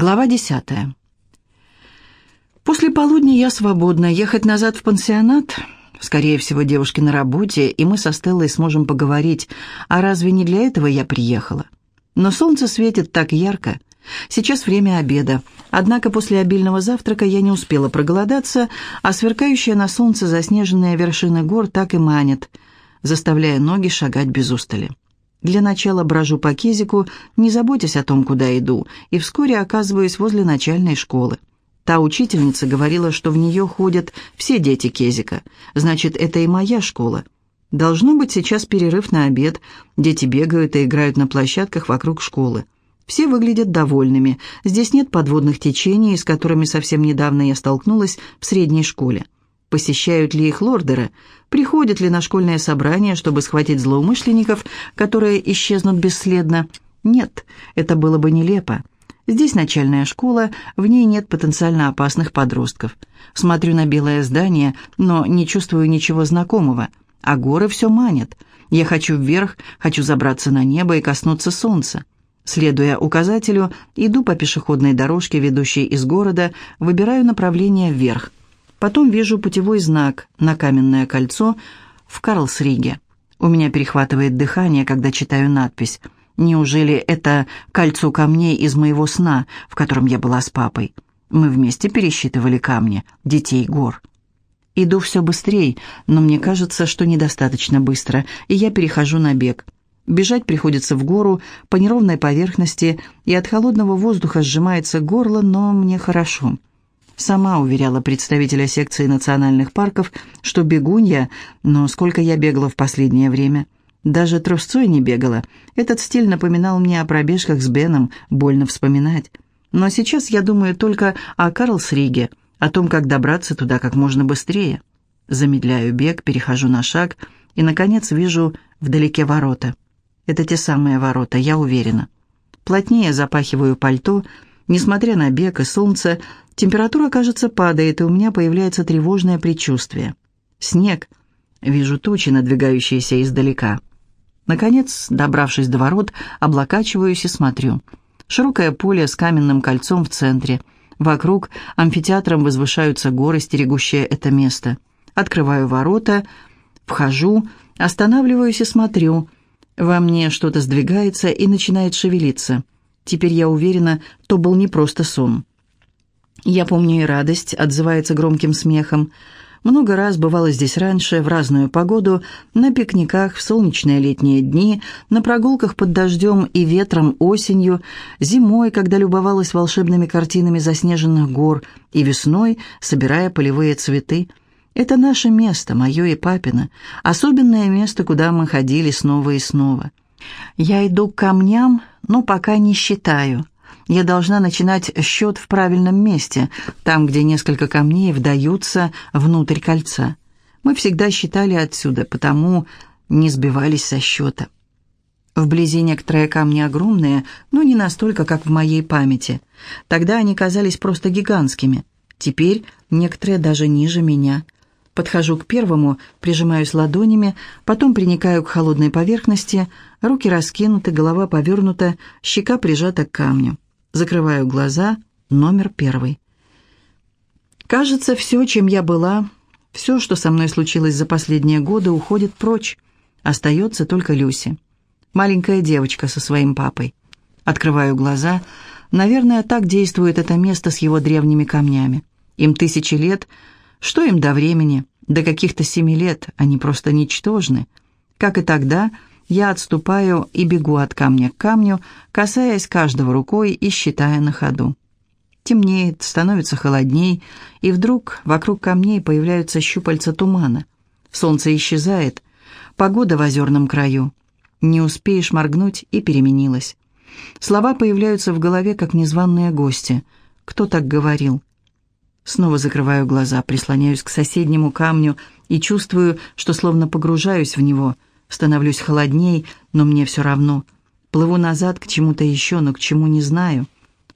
Глава десятая. После полудня я свободна. Ехать назад в пансионат? Скорее всего, девушки на работе, и мы со Стеллой сможем поговорить. А разве не для этого я приехала? Но солнце светит так ярко. Сейчас время обеда. Однако после обильного завтрака я не успела проголодаться, а сверкающая на солнце заснеженная вершины гор так и манит, заставляя ноги шагать без устали. Для начала брожу по Кезику, не заботясь о том, куда иду, и вскоре оказываюсь возле начальной школы. Та учительница говорила, что в нее ходят все дети Кезика. Значит, это и моя школа. Должно быть сейчас перерыв на обед. Дети бегают и играют на площадках вокруг школы. Все выглядят довольными. Здесь нет подводных течений, с которыми совсем недавно я столкнулась в средней школе. Посещают ли их лордеры? Приходят ли на школьное собрание, чтобы схватить злоумышленников, которые исчезнут бесследно? Нет, это было бы нелепо. Здесь начальная школа, в ней нет потенциально опасных подростков. Смотрю на белое здание, но не чувствую ничего знакомого. А горы все манят. Я хочу вверх, хочу забраться на небо и коснуться солнца. Следуя указателю, иду по пешеходной дорожке, ведущей из города, выбираю направление вверх. Потом вижу путевой знак на каменное кольцо в Карлсриге. У меня перехватывает дыхание, когда читаю надпись. Неужели это кольцо камней из моего сна, в котором я была с папой? Мы вместе пересчитывали камни, детей гор. Иду все быстрее, но мне кажется, что недостаточно быстро, и я перехожу на бег. Бежать приходится в гору по неровной поверхности, и от холодного воздуха сжимается горло, но мне хорошо. Сама уверяла представителя секции национальных парков, что бегунья, но сколько я бегала в последнее время. Даже трусцой не бегала. Этот стиль напоминал мне о пробежках с Беном, больно вспоминать. Но сейчас я думаю только о Карлсриге, о том, как добраться туда как можно быстрее. Замедляю бег, перехожу на шаг и, наконец, вижу вдалеке ворота. Это те самые ворота, я уверена. Плотнее запахиваю пальто, несмотря на бег и солнце, Температура, кажется, падает, и у меня появляется тревожное предчувствие. Снег. Вижу тучи, надвигающиеся издалека. Наконец, добравшись до ворот, облокачиваюсь и смотрю. Широкое поле с каменным кольцом в центре. Вокруг амфитеатром возвышаются горы, стерегущие это место. Открываю ворота, вхожу, останавливаюсь и смотрю. Во мне что-то сдвигается и начинает шевелиться. Теперь я уверена, то был не просто сон. Я помню и радость, отзывается громким смехом. Много раз бывало здесь раньше, в разную погоду, на пикниках, в солнечные летние дни, на прогулках под дождем и ветром осенью, зимой, когда любовалась волшебными картинами заснеженных гор, и весной, собирая полевые цветы. Это наше место, мое и папино, особенное место, куда мы ходили снова и снова. Я иду к камням, но пока не считаю – я должна начинать счет в правильном месте, там, где несколько камней вдаются внутрь кольца. Мы всегда считали отсюда, потому не сбивались со счета. Вблизи некоторые камни огромные, но не настолько, как в моей памяти. Тогда они казались просто гигантскими. Теперь некоторые даже ниже меня. Подхожу к первому, прижимаюсь ладонями, потом приникаю к холодной поверхности, руки раскинуты, голова повернута, щека прижата к камню. Закрываю глаза. Номер первый. Кажется, все, чем я была, все, что со мной случилось за последние годы, уходит прочь. Остается только Люси. Маленькая девочка со своим папой. Открываю глаза. Наверное, так действует это место с его древними камнями. Им тысячи лет. Что им до времени? До каких-то семи лет. Они просто ничтожны. Как и тогда, я отступаю и бегу от камня к камню, касаясь каждого рукой и считая на ходу. Темнеет, становится холодней, и вдруг вокруг камней появляются щупальца тумана. Солнце исчезает, погода в озерном краю. Не успеешь моргнуть, и переменилась. Слова появляются в голове, как незваные гости. Кто так говорил? Снова закрываю глаза, прислоняюсь к соседнему камню и чувствую, что словно погружаюсь в него — Становлюсь холодней, но мне все равно. Плыву назад к чему-то еще, но к чему не знаю.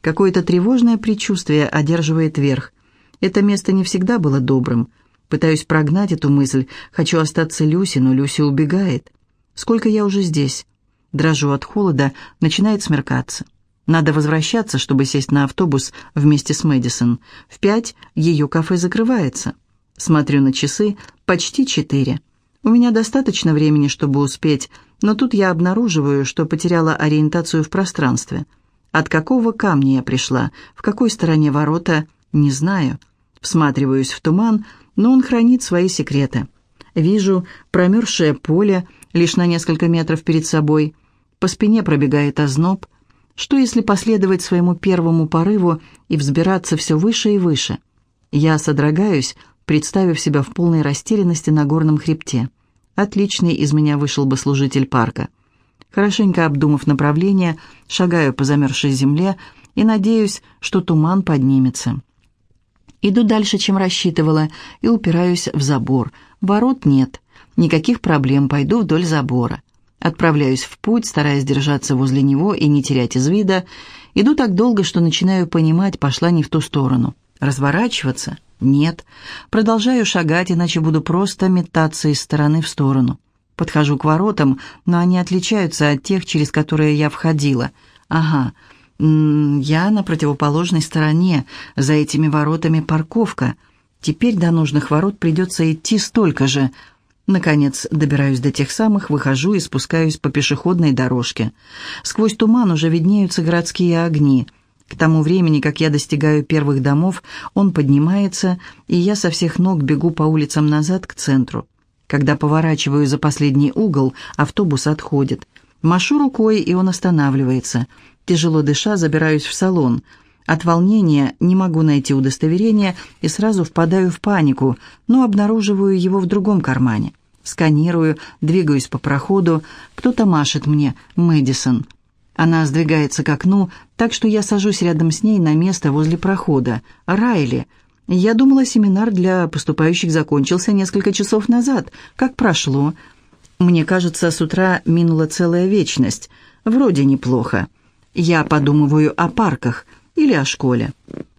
Какое-то тревожное предчувствие одерживает верх. Это место не всегда было добрым. Пытаюсь прогнать эту мысль. Хочу остаться Люси, но Люси убегает. Сколько я уже здесь? Дрожу от холода, начинает смеркаться. Надо возвращаться, чтобы сесть на автобус вместе с Мэдисон. В пять ее кафе закрывается. Смотрю на часы, почти четыре. У меня достаточно времени, чтобы успеть, но тут я обнаруживаю, что потеряла ориентацию в пространстве. От какого камня я пришла, в какой стороне ворота, не знаю. Всматриваюсь в туман, но он хранит свои секреты. Вижу промерзшее поле лишь на несколько метров перед собой. По спине пробегает озноб. Что если последовать своему первому порыву и взбираться все выше и выше? Я содрогаюсь, представив себя в полной растерянности на горном хребте. Отличный из меня вышел бы служитель парка. Хорошенько обдумав направление, шагаю по замерзшей земле и надеюсь, что туман поднимется. Иду дальше, чем рассчитывала, и упираюсь в забор. Ворот нет. Никаких проблем, пойду вдоль забора. Отправляюсь в путь, стараясь держаться возле него и не терять из вида. Иду так долго, что начинаю понимать, пошла не в ту сторону. Разворачиваться? Нет. Продолжаю шагать, иначе буду просто метаться из стороны в сторону. Подхожу к воротам, но они отличаются от тех, через которые я входила. Ага, я на противоположной стороне, за этими воротами парковка. Теперь до нужных ворот придется идти столько же. Наконец добираюсь до тех самых, выхожу и спускаюсь по пешеходной дорожке. Сквозь туман уже виднеются городские огни — к тому времени, как я достигаю первых домов, он поднимается, и я со всех ног бегу по улицам назад к центру. Когда поворачиваю за последний угол, автобус отходит. Машу рукой, и он останавливается. Тяжело дыша, забираюсь в салон. От волнения не могу найти удостоверение и сразу впадаю в панику, но обнаруживаю его в другом кармане. Сканирую, двигаюсь по проходу. Кто-то машет мне. «Мэдисон». Она сдвигается к окну, так что я сажусь рядом с ней на место возле прохода. «Райли, я думала, семинар для поступающих закончился несколько часов назад. Как прошло?» «Мне кажется, с утра минула целая вечность. Вроде неплохо. Я подумываю о парках или о школе».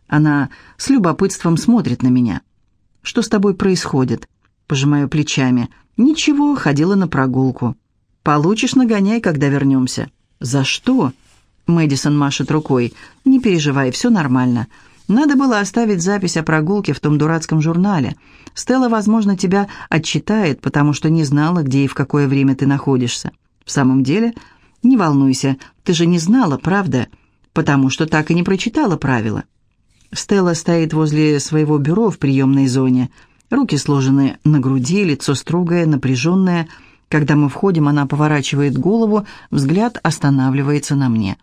Она с любопытством смотрит на меня. «Что с тобой происходит?» Пожимаю плечами. «Ничего, ходила на прогулку. Получишь нагоняй, когда вернемся». «За что?» Мэдисон машет рукой. «Не переживай, все нормально. Надо было оставить запись о прогулке в том дурацком журнале. Стелла, возможно, тебя отчитает, потому что не знала, где и в какое время ты находишься. В самом деле, не волнуйся, ты же не знала, правда? Потому что так и не прочитала правила». Стелла стоит возле своего бюро в приемной зоне. Руки сложены на груди, лицо строгое, напряженное – когда мы входим, она поворачивает голову, взгляд останавливается на мне.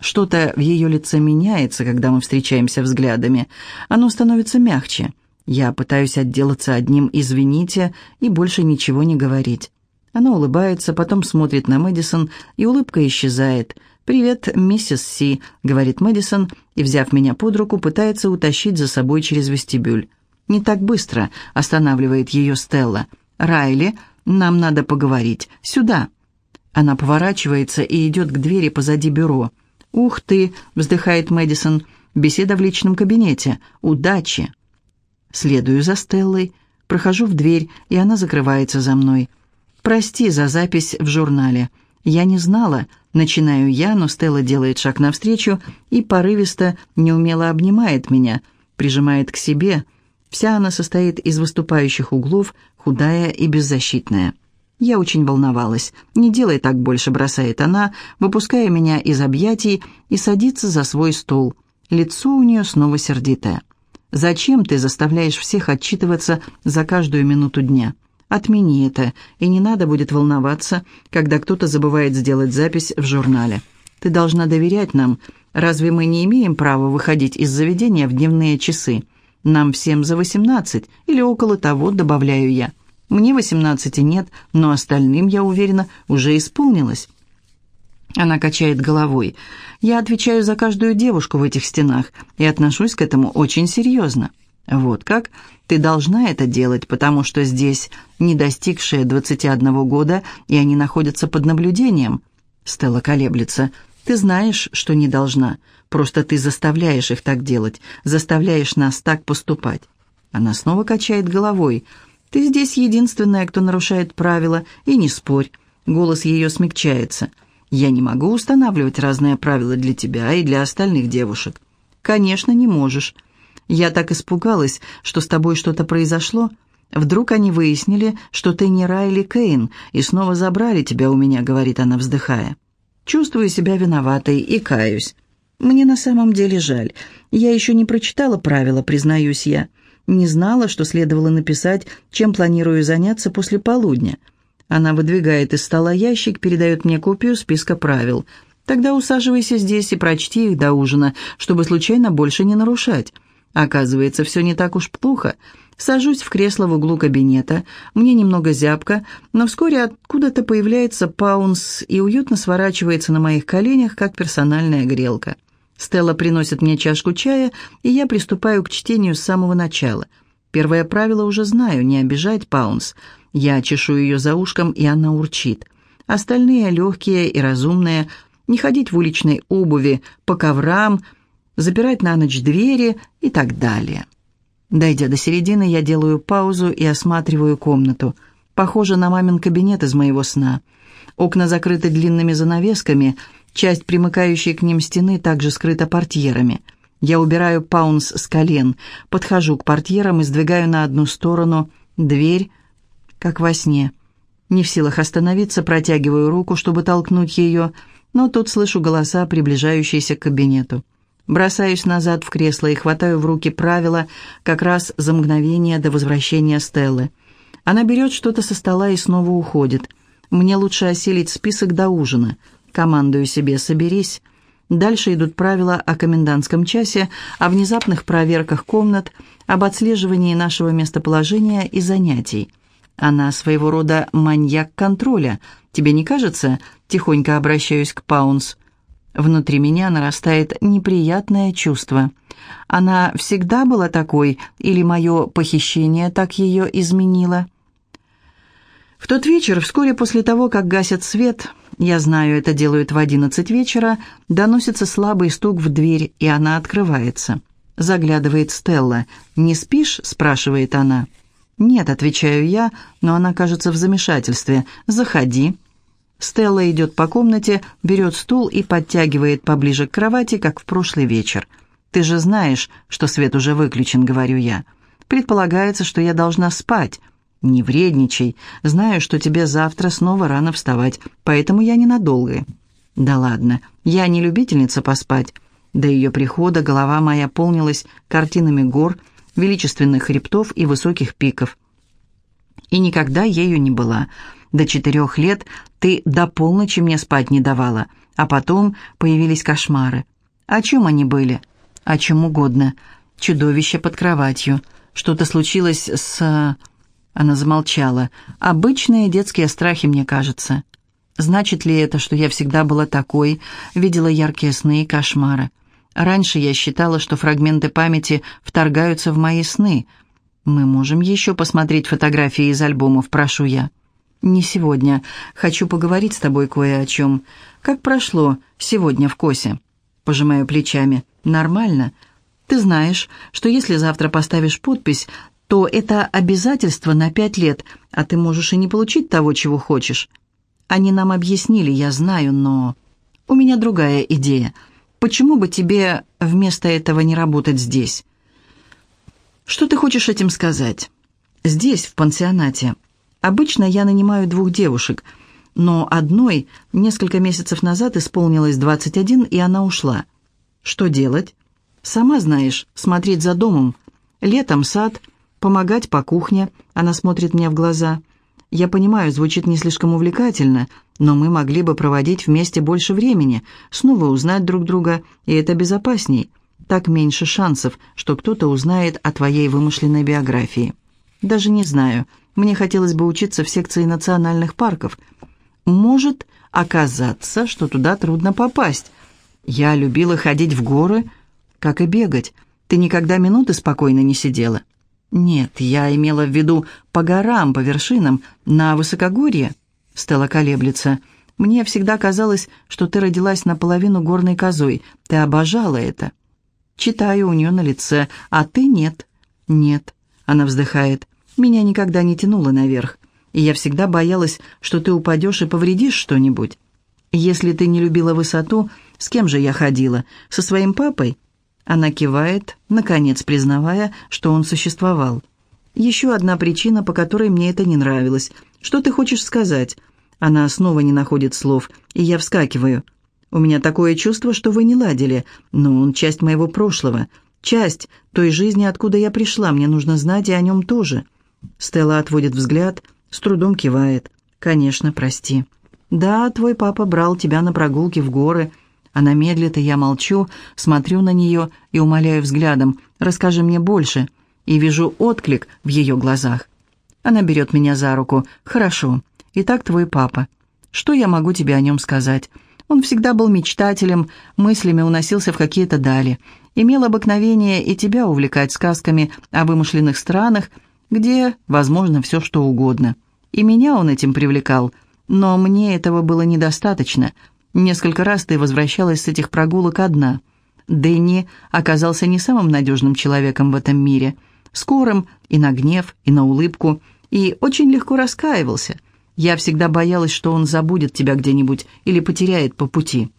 Что-то в ее лице меняется, когда мы встречаемся взглядами. Оно становится мягче. Я пытаюсь отделаться одним «извините» и больше ничего не говорить. Она улыбается, потом смотрит на Мэдисон, и улыбка исчезает. «Привет, миссис Си», — говорит Мэдисон, и, взяв меня под руку, пытается утащить за собой через вестибюль. «Не так быстро», — останавливает ее Стелла. «Райли, нам надо поговорить. Сюда». Она поворачивается и идет к двери позади бюро. «Ух ты!» — вздыхает Мэдисон. «Беседа в личном кабинете. Удачи!» Следую за Стеллой, прохожу в дверь, и она закрывается за мной. «Прости за запись в журнале. Я не знала». Начинаю я, но Стелла делает шаг навстречу и порывисто, неумело обнимает меня, прижимает к себе — Вся она состоит из выступающих углов, худая и беззащитная. Я очень волновалась. «Не делай так больше», — бросает она, выпуская меня из объятий и садится за свой стол. Лицо у нее снова сердитое. «Зачем ты заставляешь всех отчитываться за каждую минуту дня? Отмени это, и не надо будет волноваться, когда кто-то забывает сделать запись в журнале. Ты должна доверять нам. Разве мы не имеем права выходить из заведения в дневные часы?» Нам всем за восемнадцать, или около того, добавляю я. Мне восемнадцати нет, но остальным, я уверена, уже исполнилось. Она качает головой. Я отвечаю за каждую девушку в этих стенах и отношусь к этому очень серьезно. Вот как? Ты должна это делать, потому что здесь не достигшие двадцати одного года, и они находятся под наблюдением. Стелла колеблется. Ты знаешь, что не должна. Просто ты заставляешь их так делать, заставляешь нас так поступать». Она снова качает головой. «Ты здесь единственная, кто нарушает правила, и не спорь». Голос ее смягчается. Я не могу устанавливать разные правила для тебя и для остальных девушек. Конечно, не можешь. Я так испугалась, что с тобой что-то произошло. Вдруг они выяснили, что ты не Райли Кейн, и снова забрали тебя у меня, говорит она, вздыхая. Чувствую себя виноватой и каюсь. Мне на самом деле жаль. Я еще не прочитала правила, признаюсь я. Не знала, что следовало написать, чем планирую заняться после полудня. Она выдвигает из стола ящик, передает мне копию списка правил. Тогда усаживайся здесь и прочти их до ужина, чтобы случайно больше не нарушать. Оказывается, все не так уж плохо. Сажусь в кресло в углу кабинета. Мне немного зябко, но вскоре откуда-то появляется паунс и уютно сворачивается на моих коленях, как персональная грелка. Стелла приносит мне чашку чая, и я приступаю к чтению с самого начала. Первое правило уже знаю — не обижать Паунс. Я чешу ее за ушком, и она урчит. Остальные легкие и разумные — не ходить в уличной обуви, по коврам, запирать на ночь двери и так далее. Дойдя до середины, я делаю паузу и осматриваю комнату. Похоже на мамин кабинет из моего сна. Окна закрыты длинными занавесками — Часть примыкающей к ним стены также скрыта портьерами. Я убираю паунс с колен, подхожу к портьерам и сдвигаю на одну сторону дверь, как во сне. Не в силах остановиться, протягиваю руку, чтобы толкнуть ее, но тут слышу голоса, приближающиеся к кабинету. Бросаюсь назад в кресло и хватаю в руки правила как раз за мгновение до возвращения Стеллы. Она берет что-то со стола и снова уходит. Мне лучше осилить список до ужина — Командую себе «соберись». Дальше идут правила о комендантском часе, о внезапных проверках комнат, об отслеживании нашего местоположения и занятий. Она своего рода маньяк контроля. Тебе не кажется? Тихонько обращаюсь к Паунс. Внутри меня нарастает неприятное чувство. Она всегда была такой, или мое похищение так ее изменило? В тот вечер, вскоре после того, как гасят свет, я знаю, это делают в одиннадцать вечера, доносится слабый стук в дверь, и она открывается. Заглядывает Стелла. «Не спишь?» – спрашивает она. «Нет», – отвечаю я, но она кажется в замешательстве. «Заходи». Стелла идет по комнате, берет стул и подтягивает поближе к кровати, как в прошлый вечер. «Ты же знаешь, что свет уже выключен», — говорю я. «Предполагается, что я должна спать. «Не вредничай. Знаю, что тебе завтра снова рано вставать, поэтому я ненадолго». «Да ладно, я не любительница поспать». До ее прихода голова моя полнилась картинами гор, величественных хребтов и высоких пиков. И никогда ею не была. До четырех лет ты до полночи мне спать не давала, а потом появились кошмары. О чем они были? О чем угодно. Чудовище под кроватью. Что-то случилось с... Она замолчала. «Обычные детские страхи, мне кажется. Значит ли это, что я всегда была такой, видела яркие сны и кошмары? Раньше я считала, что фрагменты памяти вторгаются в мои сны. Мы можем еще посмотреть фотографии из альбомов, прошу я». «Не сегодня. Хочу поговорить с тобой кое о чем. Как прошло сегодня в Косе?» Пожимаю плечами. «Нормально. Ты знаешь, что если завтра поставишь подпись, то это обязательство на пять лет, а ты можешь и не получить того, чего хочешь. Они нам объяснили, я знаю, но... У меня другая идея. Почему бы тебе вместо этого не работать здесь? Что ты хочешь этим сказать? Здесь, в пансионате. Обычно я нанимаю двух девушек, но одной несколько месяцев назад исполнилось 21, и она ушла. Что делать? Сама знаешь, смотреть за домом. Летом сад, помогать по кухне, она смотрит мне в глаза. Я понимаю, звучит не слишком увлекательно, но мы могли бы проводить вместе больше времени, снова узнать друг друга, и это безопасней. Так меньше шансов, что кто-то узнает о твоей вымышленной биографии. Даже не знаю, мне хотелось бы учиться в секции национальных парков. Может оказаться, что туда трудно попасть. Я любила ходить в горы, как и бегать. Ты никогда минуты спокойно не сидела. «Нет, я имела в виду по горам, по вершинам, на высокогорье». Стелла колеблется. «Мне всегда казалось, что ты родилась наполовину горной козой. Ты обожала это». Читаю у нее на лице. «А ты нет». «Нет». Она вздыхает. «Меня никогда не тянуло наверх. И я всегда боялась, что ты упадешь и повредишь что-нибудь». Если ты не любила высоту, с кем же я ходила? Со своим папой?» Она кивает, наконец признавая, что он существовал. «Еще одна причина, по которой мне это не нравилось. Что ты хочешь сказать?» Она снова не находит слов, и я вскакиваю. «У меня такое чувство, что вы не ладили, но он часть моего прошлого, часть той жизни, откуда я пришла, мне нужно знать и о нем тоже». Стелла отводит взгляд, с трудом кивает. «Конечно, прости». «Да, твой папа брал тебя на прогулки в горы». Она медлит, и я молчу, смотрю на нее и умоляю взглядом. «Расскажи мне больше». И вижу отклик в ее глазах. Она берет меня за руку. «Хорошо. Итак, твой папа. Что я могу тебе о нем сказать?» Он всегда был мечтателем, мыслями уносился в какие-то дали. Имел обыкновение и тебя увлекать сказками о вымышленных странах, где возможно все что угодно. И меня он этим привлекал – но мне этого было недостаточно. Несколько раз ты возвращалась с этих прогулок одна. Дэнни оказался не самым надежным человеком в этом мире. Скорым и на гнев, и на улыбку, и очень легко раскаивался. Я всегда боялась, что он забудет тебя где-нибудь или потеряет по пути.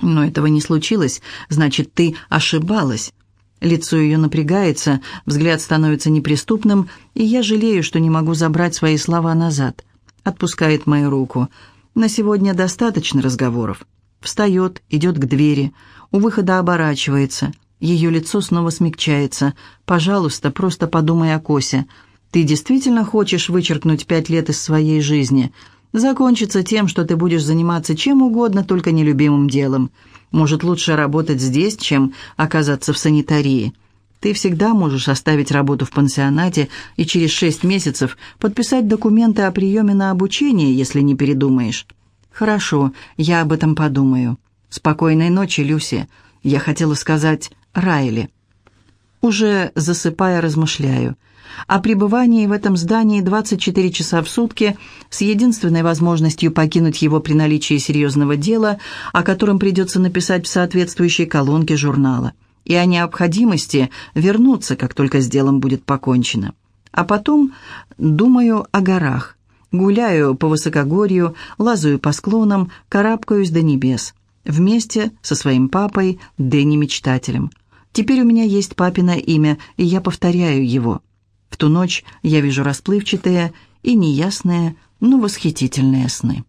Но этого не случилось, значит, ты ошибалась. Лицо ее напрягается, взгляд становится неприступным, и я жалею, что не могу забрать свои слова назад. Отпускает мою руку. На сегодня достаточно разговоров. Встает, идет к двери. У выхода оборачивается. Ее лицо снова смягчается. «Пожалуйста, просто подумай о Косе. Ты действительно хочешь вычеркнуть пять лет из своей жизни? Закончится тем, что ты будешь заниматься чем угодно, только нелюбимым делом. Может, лучше работать здесь, чем оказаться в санитарии. Ты всегда можешь оставить работу в пансионате и через шесть месяцев подписать документы о приеме на обучение, если не передумаешь. Хорошо, я об этом подумаю. Спокойной ночи, Люси. Я хотела сказать Райли. Уже засыпая, размышляю. О пребывании в этом здании 24 часа в сутки с единственной возможностью покинуть его при наличии серьезного дела, о котором придется написать в соответствующей колонке журнала и о необходимости вернуться, как только с делом будет покончено. А потом думаю о горах, гуляю по высокогорью, лазаю по склонам, карабкаюсь до небес. Вместе со своим папой, Дэнни Мечтателем. Теперь у меня есть папино имя, и я повторяю его. В ту ночь я вижу расплывчатые и неясные, но восхитительные сны.